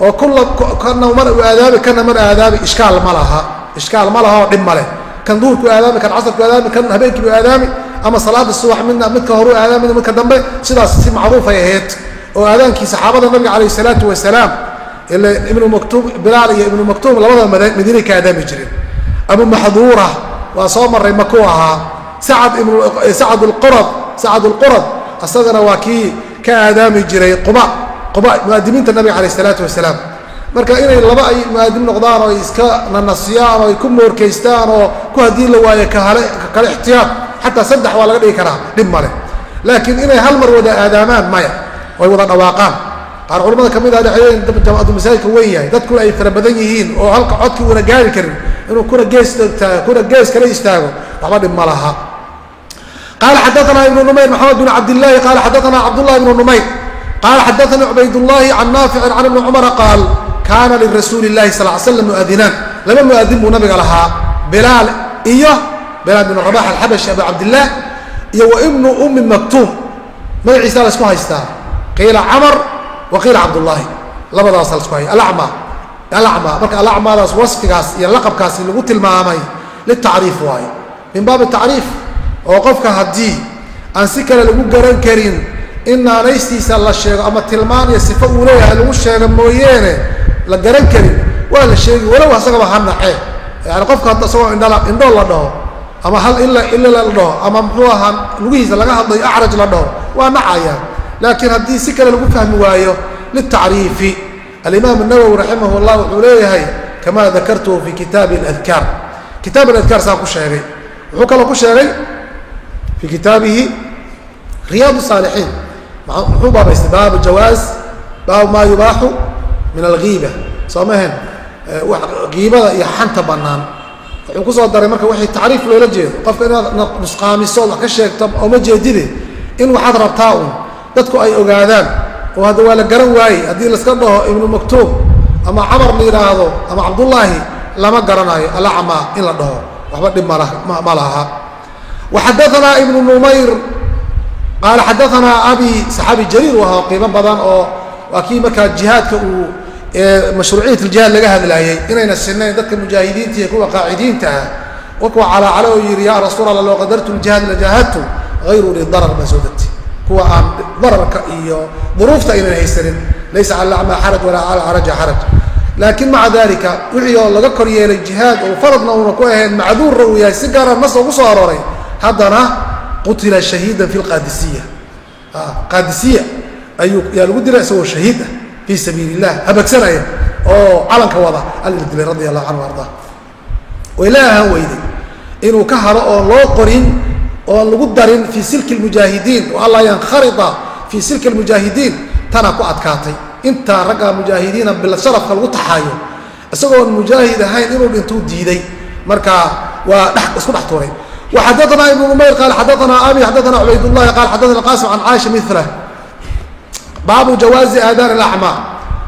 oo kulla kana mar u aadaabi kana mar aadaabi ishkaal ma laha ishkaal ma laha oo dhib ma leh kan duhurku aadaami kan casarku aadaami kan habeenkiibu aadaami ama salaada subax midna midka horu aadaami midka dambe sidaas si macruufay ahayd oo aadaankii saxaabada nabiga calayh isalaatu wasalaam ila ibnu maktuum bilaal iyo ibnu maktuum labada madiinay ka aadaami jireen abu maxduura waa soo maray makuu ahaa sacad ibn sacad alqurad sacad alqurad asagana waa kii ka aadaami jiray quba quba muaadimiinta nabiga calayh isalaatu wasalaam. Marka inay laba ay muaadim noqdaan oo iska nanasiyaan oo ay ku moorkaystaan oo ku haddii la waayo kahale kale ixtiyaad xataa saddex waa laga dhigi karaa dhib male laakiin inay hal mar wada aadaamaan maya way wada dhawaaqaan qaar culamada ka mid ah dhexdeen jamaacadu masaajidka weyn yahay. Dadkuna ay fara badan yihiin oo halka codkii una gaari karin inuu kuna gees kuna gees kala istaago. Waxba dhib ma laha. Qaala xadaana ibnu numayr maxamed bin cabdillaahi qaala xadaana cabdullahi ibnu numayr qaala xadaanii cubaydullaahi can naaficin can ibni cumara qaal kaana lirasuuli llahi sal slam muadinaan laba muadin buu nabiga lahaa bilaal iyo bilaal bin rabax alxabashi abu cabdillaah iyo wa ibnu ummi maktuum. Magaciisa la isku haystaa. Qiila camar wa qiila cabdullaahi labadaas la isku hay alacma alacma marka alacmaadaas wasfigaas iyo laqabkaasi lagu tilmaamay litacriif waayo min baabi tacriif oo qofka haddii aan si kale lagu garan karin in naanaystiisa la sheego ama tilmaan iyo sifo uu leeyahay lagu sheego mooyeene la garan karin waa la sheegi walow asagaba ha nace. Yani qofka isagoo indhala indhoo la dhaho ama hal ila la dhaho ama muxuu ahaa lugihiisa laga hadlayo acraj la dhaho waa nacaya laakiin haddii si kale lagu fahmi waayo litacriifi alimaam nawowi raximah llah wuxuu leeyahay kama dakartuhu fi kitaabi adkaar kitaab aladkaar saa ku sheegay. Wuxuu kaloo ku sheegay fii kitaabihi riyaad saalixiin. Muxuu baabaystay baabu jawaaz baabu maa yubaaxu min alghiiba. Soo mahen iibada iyo xanta bannaan. Wuxuu ku soo daray marka wixii tacriif loola jeedo. Qofka inaad nusqaamiso wax ka sheegto ooma jeedide in waxaad rabtaa un dadku ay ogaadaan oo hadda waa la garan waayey haddii laiska dhaho ibnu maktuub ama camar la yidhaahdo ama cabdullaahi lama garanayo alacma in la dhaho waxba dhib ma laha waxadaanaa ibnu numayr qaala xadaanaa abi saxaabi jaliil u ahaa qiimo badan oo waa kii markaa jihaadka uu mashruuciyat ljihaad laga hadlaayey inayna sinayn dadka mujaahidiinta iyo kuwa qaacidiinta ah. Wakuwa calaacale oo yidhi yaa rasuul alla loo qadartu ljihaad lajaahadtu hayru lidarar baa soo degtay kuwa aan dararka iyo duruufta aynan haysanin laysa cala acmaa xaraj walaa cala caraja xaraj. Laakiin maca dalika wixii oo laga kor yeelay jihaad oo faradna uuna ku ahayn macduurna uu yahay si gaara nas ugu soo arooray. Haddana qutila shahiidan fi lqaadisiya qaadisiya ayuu yaa lagu dilay isagoo shahiid ah fii sabiili illah habagsanaya oo calanka wada alla dilay allahu canhu arda way weyday inuu ka hado oon loo qorin oon lagu darin fii silki lmujaahidiin oo alla yankharida fii silki lmujaahidiin tanaa ku adkaatay. Intaa raggaa mujaahidiina bilsharafka lagu taxaayo isagoon mujaahid ahayn inuu dhintuu diiday. Marka waa isku dhex tuuray. Waxadaanaa ibnu numayr qaal xadaanaa abi xadaana cubaydullahi qaal xadaana qaasim can caaisha mila baabu jawaazi aadaan alacmaa.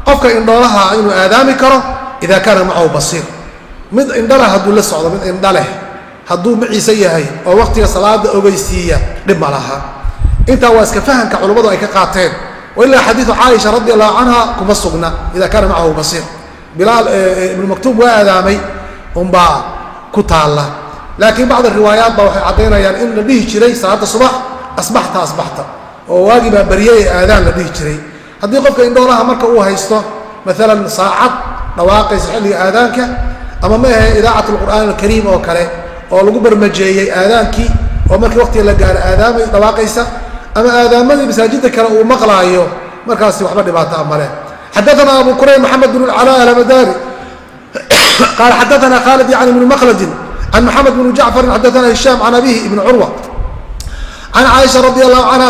Qofka indhoolaha inuu aadaami karo ida kaana macahu basiir. Mid indhaleh hadduu la socdo mid indhaleh hadduu maciise yahay oo waqtiga salaada ogeysiiya dhib ma laha. Intaa waa iska fahamka culummadu ay ka qaateen wailaa xadiidu caaisha radi allahu canha kuma sugna ida kaana macahu basiir. Bilaal ibnu maktuum waa aadaamay unbaa ku taalla. Laakiin bacd riwaayaat waxay caddaynayaan in la dhihi jiray salaada subax asbaxta asbaxta oo waagii baa baryay aadaan la dhihi jiray. Haddii qofka indhoolaha marka uu haysto maalan saacad dhawaaqaysa xilliga aadaanka ama ma ahe idaacat alqur'aan alkariim oo kale oo lagu barmajeeyey aadaankii oo markii waqtiga la gaaro aadaamay dhawaaqaysa ama aadaamadii masaajidda kale uu maqlaayo markaasi waxba dhibaataa male xadaana abu kurayb maxamed bn cala almadani qaala xadaana khaalid yani bnu maqladin can maxamed bn jacfarin xadaana hishaam can abihi ibn curwa can caaisha radi allahu anha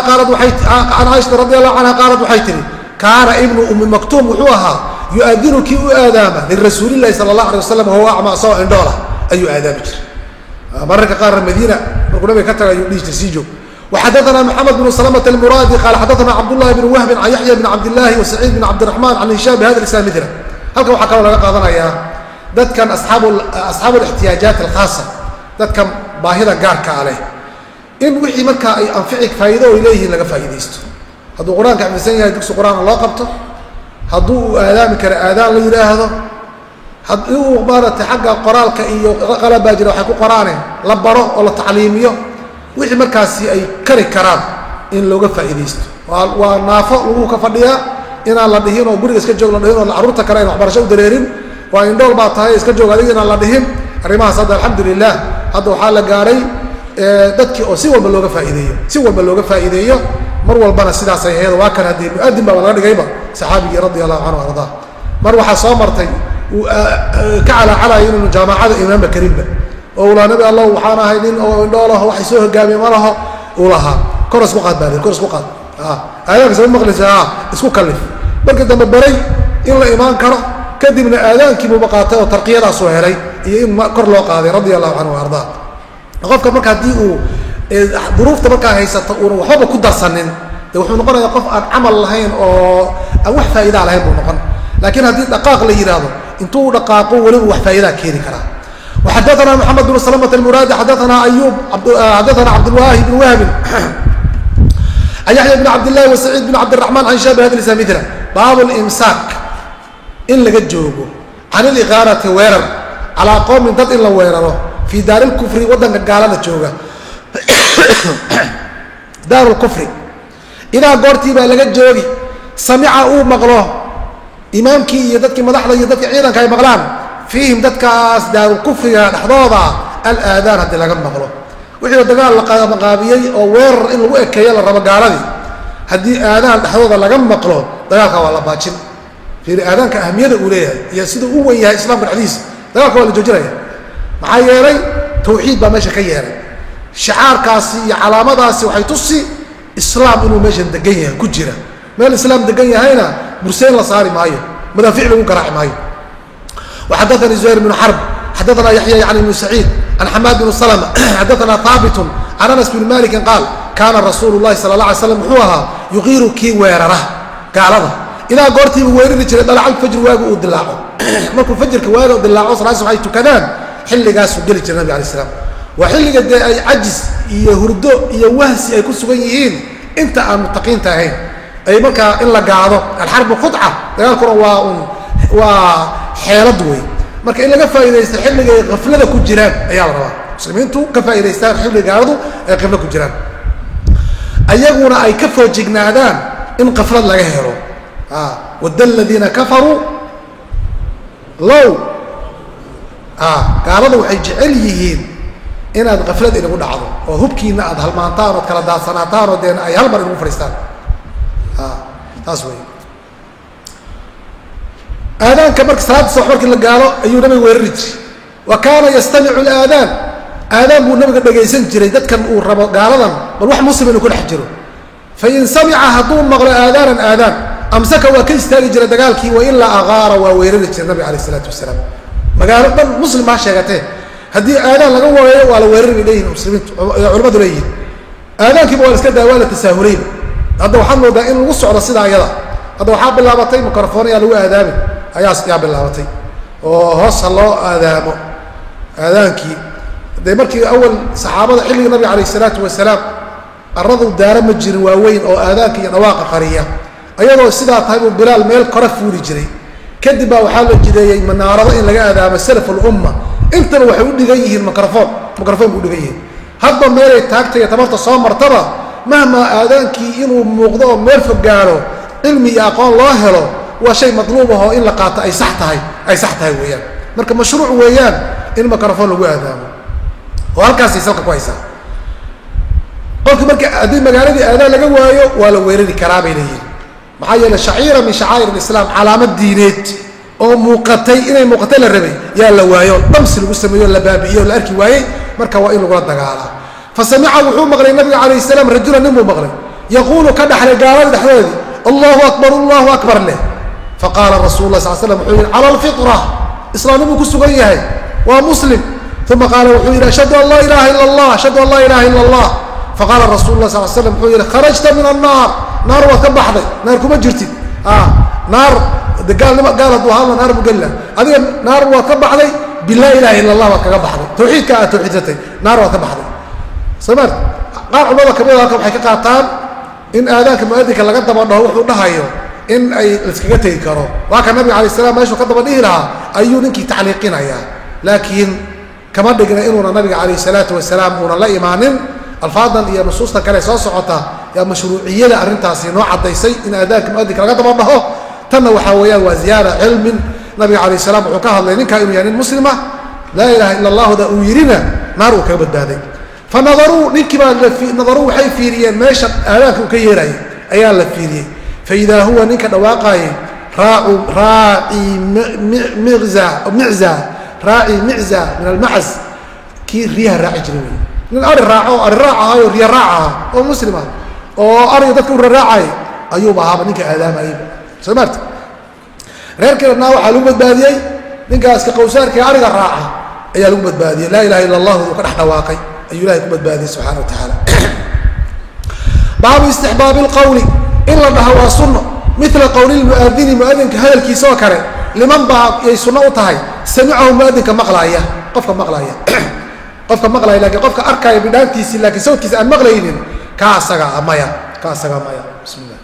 qaalad waxay tihi kaana ibnu ummi maktuum wuxuu ahaa yu'adinu kii u aadaama lirasuulillahi sala allah alay wasalam wahuwa acma asagoo indhoola ayuu aadaami jiray mararka qaarna madiina markuu nabiga ka taga ayuu dhihi jir sii joog xadana mxamed bn slmt muraadi qal xadaana cabdulahi bn wahbin an yaxya bn cabdilaahi wasaciid bn cabdiraxman can hishaam bhada islam mila halkan waxaa kaloo laga qaadanayaa dadkan asxaabu اxtiyaajaat alkhaasa dadkan baahida gaarka a leh. In wixii markaa ay anfici faa'iido ay leeyihiin laga faa'iidaysto. Hadduu qur'aanka xifidsan yahay dugsi qur'aan loo qabto hadduu uu aadaami karo aadaan la yidhaahdo haddii uu maaratay xagga qoraalka iyo qalab baa jira waxay ku qoraaneen la baro oo la tacliimiyo wixii markaasi ay kari karaan in looga faa'iidaysto. Waa naafo lagu ka fadhiyaa inaan la dhihin oo guriga iska joog la dhihin oo carruurta kale ayn waxbarasho u dareerin. Waa indhool baa tahay iska joog adiga inaan la dhihin. Arrimahaas hadda alxamdulilah hadda waxaa la gaaray dadkii oo si walba looga faa'iideeyo si walba looga faa'iideeyo mar walbana sidaasay ahayd waa kan haddii mu'adin baa laga dhigayba saxaabigii radi allahu canhu ardaa mar waxaa soo martay ka calaacalayo inuunu jaamacada imaamba karinba. Oo ulaa nabi allah waxaan ahay nin oo indhoolaho waxay soo hogaamiye ma laho. Uu lahaa kor isku qaad baa kor isku qaad. Aadaanka sama maqlaysa isku kallif. Markii dambe baray in la imaan karo kadibna aadaankiibuuba qaatay oo tarqiyadaasuu helay iyo in kor loo qaaday radia allahu canhu ardaa qofka marka haddii uu duruufta markaa haysato uuna waxbaba ku darsanin de wuxuu noqonayaa qof aan camal lahayn oo aan wax faa'idaa lahayn buu noqon. Laakiin haddii dhaqaaq la yidhaahdo intuu dhaqaaqo weliba wax faa'iidaa keeni karaa. Xadaana mxamed bn slmt muraadi xadaana ayub ah, xadaana cabdlwaahi bn wahbin an yaxya bn cabdillahi wasaciid bn cabdiraxmaan an shabi hadlisa mila baabu limsaak in laga joogo. Can iliqaanati weerar. Calaa qowmin dad in la weeraro. Fii daari lkufri wadanka gaalada jooga. Daaru lkufri idaa goortii baa laga joogi. Samica uu maqlo imaamkii iyo dadkii madaxda iyo dadkii ciidanka ay maqlaan fiihim dadkaas daarulkufriga dhexdooda alaadaan haddii laga maqlo. Wixii dagaal la qaabaqaabiyey oo weerar in lagu ekeeyo la rabo gaaladii haddii aadaan dhexdooda laga maqlo dagaalka waa la baajin. Fiiri aadaanka ahamiyada uu leeyahay iyo siduu u wen yahay islaamka dhexdiisa dagaalka waa la joojinaya. Maxaa yeelay tawxiid baa meesha ka yeelay. Shacaarkaasi iyo calaamadaasi waxay tusi islaam inuu meeshan degan yahay ku jira. Meel islaam degan yahayna burseen la saari maayo. Madaafic lagu garaaci maayo. Waxadaanii zuhayr bnu xarb xadaanaa yaxya yani bnu saciid can xamaad bn slm xadaanaa haabitun can anas bni malikin qaal kaana rasuulu lahi sala la alay slam muxuu ahaa yuqiiru kii weerara gaalada. Ilaa goortiiba weerari jiray dhalacad fajr waagu uu dilaaco. Markuu fajrka waaga dilaaco salaas ay tukadaan xilligaasuu geli jiray nabig alay slam waa xilliga dee ay cajis iyo hurdo iyo wahsi ay ku sugan yihiin inta ay markaa in la gaado alxarbu khudca dagaalkuna waa un waa xeelad wey marka in laga faa'iidaysto xilligay kaflada ku jiraan ayaa la rabaa. Muslimiintu ka faa'idaystaan xilliga gaaladu ay kafla ku jiraan. Ayaguna ay ka foojignaadaan in kaflad laga helo. Wadda aladiina kafaruu low gaalada waxay jecel yihiin inaad kaflad inagu dhacdo oo hubkiina aad halmaantaan ood kala daadsanaataan oo deen ay hal mar inagu fadhiistaan taas wey aadaanka marka salaada subax markii la gaalo ayuu nabiga weerari jiray. Wa kaana yastamicu alaadaan. Aadaan buu nabiga dhegaysan jiray dadkan uu rabo gaaladan bal wax muslim inuu ku dhex jiro. Fain samica hadduu maqlo aadaanan aadaan amsaka waa ka istaagi jira dagaalkii wailaa aqaara waa weerari jira nabiga alayh isalaatu wasalaam. Magaalo dhan muslim baa sheegatee haddii aadaan laga waayo waa la weerari leeyihiin muslimiintu culimmadu leeyihiin aadaankiiba waa la iska daa waa la tasaahurayba hadda waxaad moodaa in lagu socdo sidaa ayada hadda waxaa bilaabatay microfoon ayaa lagu aadaami. Ayaa yaa bilaabatay. Oo hoosa loo aadaamo. Aadaankii. Dee markii awal saxaabada xilligii nabiga calayh isalaatu wasalaam aradu daara ma jirin waaweyn oo aadaanka iyo dhawaaqa qariya. Ayadoo sidaa tahay buu bilaal meel kora fuuli jiray. Kadib baa waxaa la jideeyey manaarado in laga aadaamo salaf alumma intaba waxay u dhigan yihiin microfoon microfoon bay u dhigan yihiin. Hadba meelay taagtaiyo tabarta soo martaba mahmaa aadaankii inuu muuqdo oo meel fog gaaro cilmi iyo aqoon loo helo waa shay matluub ahoo in la qaato ay sax tahay ay sax tahay weeyaan. Marka mashruuc weeyaan in microfoon lagu aadaamo. Oo halkaasay salka ku haysaa qofkii marka haddii magaaladii aadaan laga waayo waa la weerari karaa bay leeyihiin maxaa yeele shaciira min shacaa'ir alislaam calaamad diineed oo muuqatay inay muuqatay la rabay yaa la waayo. Dhamsi lagu sameeyo la baabi'iyo o la arki waayey marka waa in lagula dagaalaa fa samica wuxuu maqlay nabiga calayh salaam rajulan nin buu maqlay yaquulu ka dhaxlay gaalada dhexdoodii allahu akbar allahu akbar leh faqaala rasul lah sal slam wuxuu yihi cala alfitra islaamnimuu ku sugan yahay waa muslim uma qaala wuxuu yidhi ashhadu an laa ilaha ila allah ashhadu an laa ilaha ila allah faqaala rasul lah sal slam wuxuu yihi kharajta min annaar naar waad ka baxday naar kuma jirtid naar de gaalnimo gaal hadduu ahaanla naar buu gelila adiga naar waad ka baxday bilaa ilaha ila allah waad kaga baxday tawxiidka aad tawxiidsatay naar waad ka baxday somaar qaar culamada kamida halka waxay ka qaataan in aadaanka muadinka laga daba dhaho wuxuu dhahayo in ay laiskaga tegi karo. Waa ka nabiga alay slam meeshuu ka daba dhihi lahaa ayuu ninkii tacliiqinaya laakiin kama dhigna inuuna nabiga calayh salaatu wasalaam uuna la imaanin. Alfaadan iyo nusuusta kale soo socota yaa mashruuciyada arrintaasi noo caddaysay in aadaanka muadinka laga daba dhaho. Tanna waxaa weeyaan waa ziyaada cilmin. Nabiga calayh salaam wuxuu ka hadlay ninkaa inuu yahay nin muslima laa ilaha ila allahuda uu yidhina naar uu kaga badbaaday fa nadaruu ninkii baa nadaruu waxay fiiriyeen meesha aadaanka uu ka yeerayay ayaa la fiiriyey faidaa huwa ninka dhawaaqaayay raaci miza min almacaz kii riyaha raaci jiray wey nin ari raaco ari raac ahaayo riya raac ahaa oo muslim ah oo ariga dadka u raraacay ayuuba ahaaba ninka aadaamayba soo maarta reerkeedna waxaa lagu badbaadiyey ninkaaska qawsaarka ariga raaca ayaa lagu badbaadiyey laa ilaha illa allah uu ka dhex dhawaaqay ayuu ilahay ku badbaadiyey subxana wa tacaala. Baabu istixbaabi lqowli in la dhaho waa sunno. Mila qowli lmuaadini muadinka hadalkiisa oo kale liman baa yay sunno u tahay samicahu muadinka maqlaaya. Qofka maqlaaya. Qofka maqlaya laakiin qofka arkaya bidhaantiisii laakiin sawdkiisa aan maqlaynin ka asaga maya ka asaga maya. Bismi llah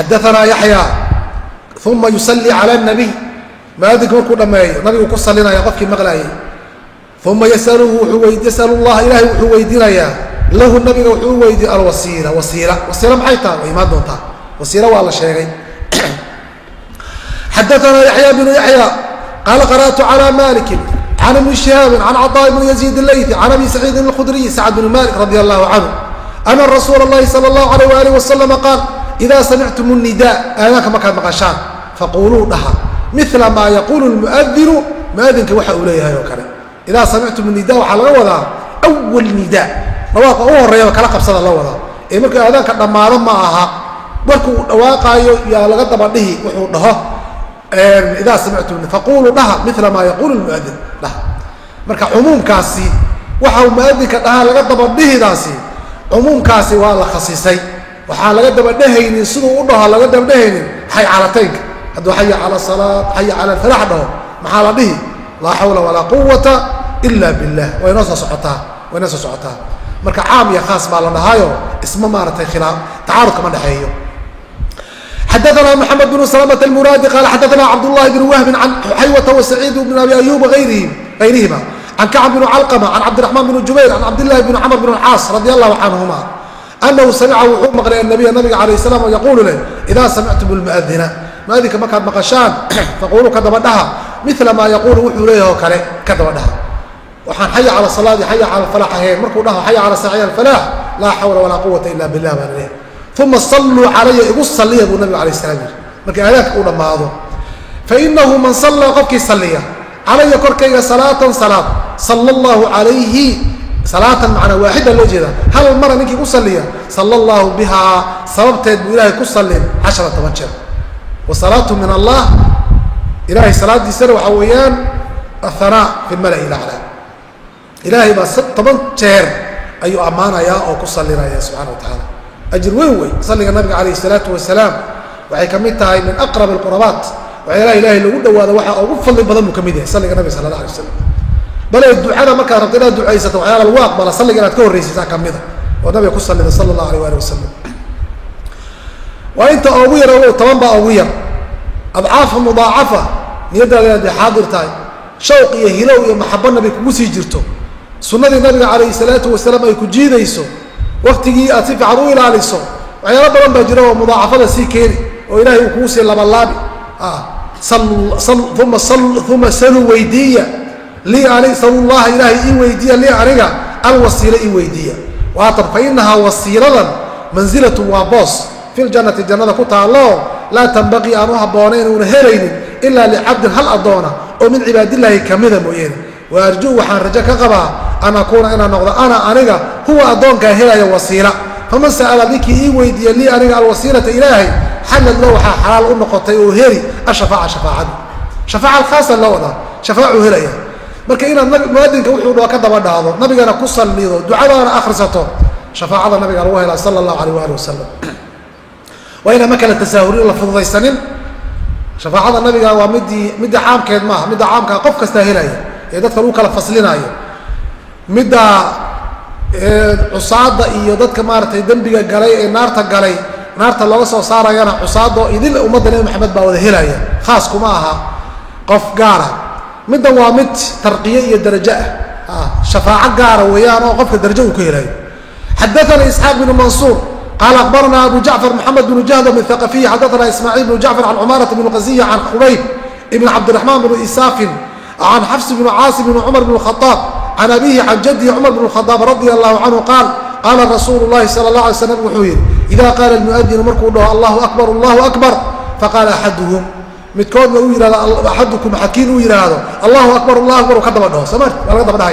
xadaanaa yaxya uma yusalli cala nabiy muadinku markuu dhammeeyo nabigu ku salinaya qofkii maqlaayay uma yasaluhu yasalu llaha ilahay wuxuu weydiinayaa lahu nabiga wuxuu u weydiiye alwasiila wasiila wasiila maxay taha way imaan doontaa wasiila waa la sheegay xadaanaa yaxya bnu yaxya qaala qara'tu cala maliki can ibni shihaabin can caطaa bni yaziid اleyti can abi saciidin اlkhudriy sacd bni malik radi allahu canhu ana rasuula اllahi salى اllahu alayh waalih waslama qaal ida samictum الnida aadaanka markaad maqashaan faquluu dhaha mila maa yaquulu lmuadinu muadinka waxa uu leeyahay oo kale. Idaa samictum nida waxaa laga wadaa awal nida dhawaaqa u horeeyaba kala qabsada la wadaa. Ee markuu aadaanka dhammaado ma aha markuu dhawaaqaayo yaa laga daba dhihi wuxuu dhaho idaa samictum faquluu dhaha mila maa yaquulu lmuadin dhaha. Marka cumuumkaasi waxa uu muadinka dhahaa laga daba dhihidaasi cumuumkaasi waa la khasisay. Waxaan laga dabadhehaynin siduu u dhaho laga dabadhehaynin xay calataynka hadduu xaya cala salaad xaya cala alfalax dhaho maxaa la dhihi laa xawla walaa quwata ila billah way noo soo socotaa way noo soo socotaa marka caam iyo khaas baa la dhahaayo isma maaratay khilaaf tacaarud kama dhexeeyo xadaana mxamed bn slmt اmuraadi qaala xadaana cabdالlahi bn wahbin can xuxaywata wasaciid bn abi ayuba ayrihima can kacb bn calqma can cabdiraxmaan bn jubayr can cabdillahi bn camr bn caas radi allahu canhuma anahu samica wuxuu maqlay anabiya nabiga calayh salam oo yaquulu leh idaa samictum lmuadina muadinka markaad maqashaan faquluu ka daba dhaha mila maa yaquulu wuxuu leeyahay oo kale ka daba dhaha waxaan xaya cala salaadi xaya cala alfalax ahayn. Markuu dhaho xaya cala saaciya alfalax laa xawla walaa quwata ila billah baa la leeyahay uma salluu calaya igu salliya buu nabigu alayh salam yiri markii aadaanka uu dhammaado. Fainahu man sallaa qofkii salliya. Calaya korkayga salaatan salaad sala allahu calayhi salaatan macnaa waaxida loo jeeda hal mara ninkii ku salliya? Sala allahu bihaa. Sababteed buu ilaahay ku sallin cashara toban jeer wa salaatu min allah. Ilahay salaadiisana waxaa weeyaan ahanaa fi lmala'i laclaa ilaahay baa toban jeer ayuu ammaanayaa oo ku sallinaya subxana wa tacaala. Ajir weyn wey salliga nabiga calayh isalaatu wasalaam waxay ka mid tahay min aqrab alqurabaat waxyaalaha ilahay lagu dhawaado waxaa ugu fadli badan buu ka mid yahay salliga nabiga sala allah alay waslam bale ducada markaad rabto inaad ducaysato waxyaala lagu aqbala salliga inaad ka horraysiisaa ka mida oo nabiga ku sallida sala allah alayh ali wasalam waa inta oogu yar toban baa ugu yar adcaafa mudaacafa niyaddaada inaad bay xaadir tahay. Shawq iyo hilow iyo maxaba nabi kugu sii jirto. Sunnadii nabiga calayhi salaatu wasalaam ay ku jiidayso waktigii aad si fiican u ilaaliso waxyaalo badan baa jira oo mudaacafada sii keeni oo ilahay uu kugu sii labalaabi. Uma saluu weydiiya lii ani salullaha ilaahay ii weydiiya lii aniga alwasiila ii weydiiya waatan fa inahaa wasiiladan manzilatun waa boos. Fi ljannati jannada ku taallo laa tanbaqii aan u habboonayn uuna helaynin ilaa licabdin hal addoona oo min cibaadillaahi kamida mooyeene. Wa arjuu waxaan rajo ka qabaa an akuuna inaan noqdo ana aniga huwa addoonkaa helaya wasiila. Faman sa'ala ninkii ii weydiiya lii aniga alwasiilata ilaahay xallad lo waxaa xalaal u noqotay oo heli ashafaaca shafaacada shafaaca alkhaasa loo wadaa shafaacuu helaya marka inaad muadinka wuxuu dhao ka daba dhahdo nabigana ku sallido ducadaana akhrisato shafaacada nabiga lagu helaa sala allahu alayh waali wasalam waa inaan ma kala tasaahurin la fududaysanin. Shafaacada nabiga waa midii midda caamkeed maaha midda caamkaa qof kastaa helaya ee dadka lagu kala faslinaayo midda cusaada iyo dadka maaratay dembiga galay ee naarta galay naarta looga soo saarayana cusaado idil ummadda nebi maxamed baa wada helaya khaas kuma aha qof gaara. Middan waa mid tarqiye iyo darajo ah. Shafaaco gaara weeyaan oo qofka darajo uu ka helayo. Xadaana isxaaq bnu mansuur qaala akbarana abu jacfar moxamed bnu jahdam athaqafiy xadaana ismaaciil bnu jacfar can cumaarata bn qasiya can khubayb ibn cabdiraxmaan bnu isaafin can xafs bnu caasim bn cumar bn khaaab can abihi can jadihi cumar bn khadaab radia allahu canhu qaal qaala rasuulu llahi sala allah alay slam wuxuu yidhi ida qaala almuadinu markuu dhaho allahu akbar allahu akbar faqaala axaduhum midkoodna uu yihahdo axadukum xakiin uu yidhaahdo allahu akbar allahu akbar uu ka daba dhaho sooma waa laga daba dhahay